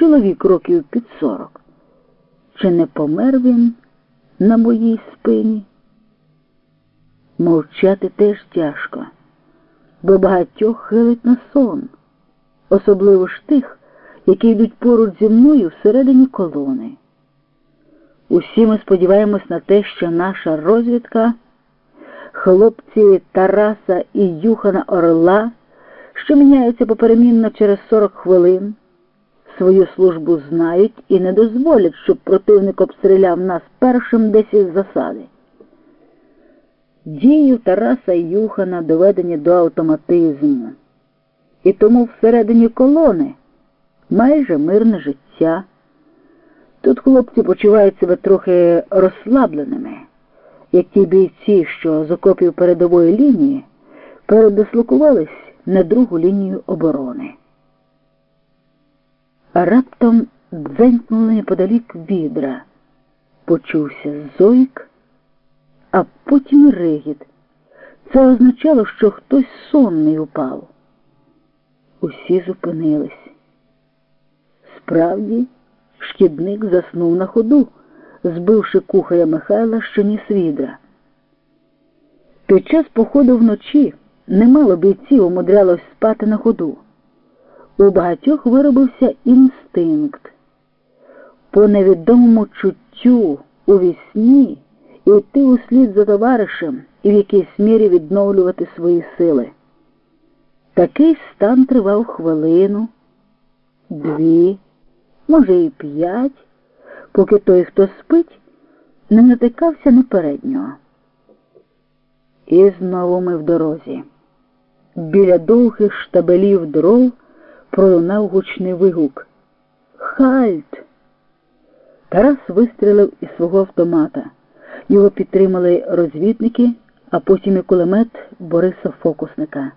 чоловік років під сорок. Чи не помер він на моїй спині? Мовчати теж тяжко, бо багатьох хилить на сон, особливо ж тих, які йдуть поруч зі мною всередині колони. Усі ми сподіваємось на те, що наша розвідка, хлопці Тараса і Юхана Орла, що міняються поперемінно через 40 хвилин, свою службу знають і не дозволять, щоб противник обстріляв нас першим десь із засади. Дії Тараса і Юхана доведені до автоматизму, і тому всередині колони майже мирне життя. Тут хлопці почувають себе трохи розслабленими, як ті бійці, що з окопів передової лінії передислокувались на другу лінію оборони. Раптом дзенькнули неподалік відра, почувся зойк, а потім ригіт. Це означало, що хтось сонний упав. Усі зупинились. Справді, шкідник заснув на ходу, збивши кухаря Михайла що ніс відра. Під час походу вночі немало бійців умудрялось спати на ходу. У багатьох виробився інстинкт. По невідомому чуттю у вісні йти услід за товаришем і в якійсь мірі відновлювати свої сили. Такий стан тривав хвилину, дві, може, і п'ять, поки той, хто спить, не натикався на переднього. І знову ми в дорозі. Біля довгих штабелів дров пролунав гучний вигук. Хальт! Тарас вистрілив із свого автомата. Його підтримали розвідники, а потім і кулемет Бориса Фокусника.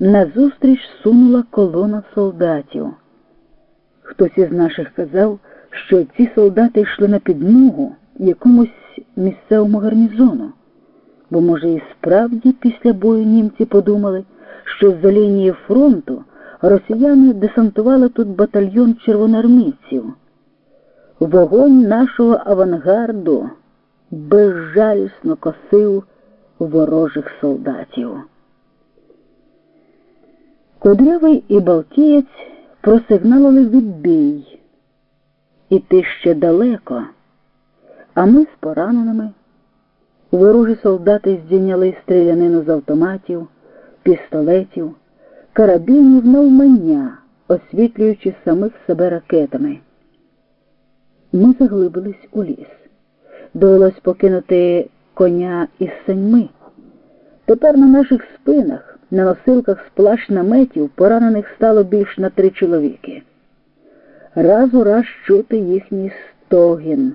Назустріч сунула колона солдатів. Хтось із наших казав, що ці солдати йшли на підмогу якомусь місцевому гарнізону, бо, може, і справді після бою німці подумали, що з-за лінії фронту росіяни десантували тут батальйон червоноармійців. Вогонь нашого авангарду безжалісно косив ворожих солдатів. Кудрявий і Балтієць просигналили відбій. Іти ще далеко, а ми з пораненими. Ворожі солдати здійняли стрілянину з автоматів, пістолетів, карабінів навмання, освітлюючи самих себе ракетами. Ми заглибились у ліс. Довелось покинути коня із саньми. Тепер на наших спинах, на носилках з плащ наметів, поранених стало більш на три чоловіки. Раз у раз чути їхній стогін.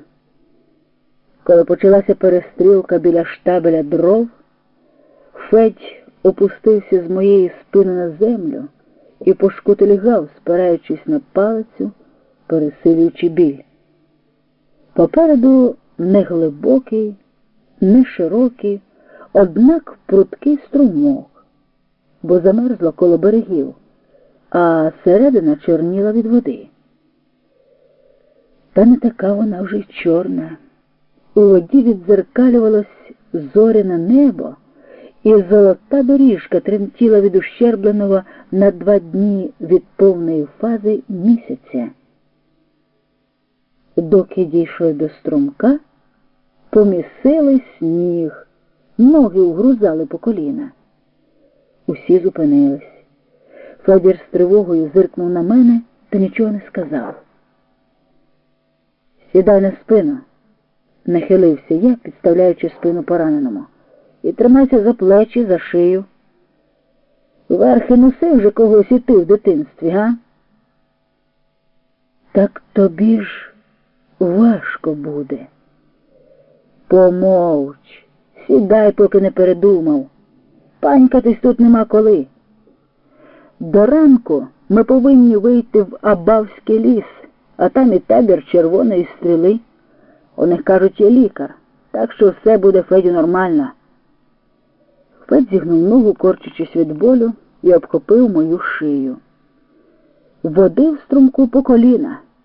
Коли почалася перестрілка біля штабеля дров, Федь опустився з моєї спини на землю і пошкутильгав, спираючись на палицю, пересилюючи біль. Попереду не глибокий, не широкий, однак пруткий струмок, бо замерзло коло берегів, а середина чорніла від води. Та не така вона вже й чорна. У воді відзеркалювалось зоряне небо, і золота доріжка тремтіла від ущербленого на два дні від повної фази місяця. Доки дійшли до струмка, помісили сніг, ноги угрузали по коліна. Усі зупинились. Федір з тривогою зиркнув на мене та нічого не сказав. Сідай на спину, нахилився я, підставляючи спину пораненому, і тримайся за плечі, за шию. Верхи носи вже когось і ти в дитинстві, га? Так тобі ж важко буде. Помовч, сідай, поки не передумав. Панькатись тут нема коли. До ранку ми повинні вийти в Абавський ліс, а там і табір червоної стріли. У них кажуть, є лікар, так що все буде Федю нормально. Федь зігнув ногу, корчучись від болю, і обхопив мою шию. води в струмку по коліна.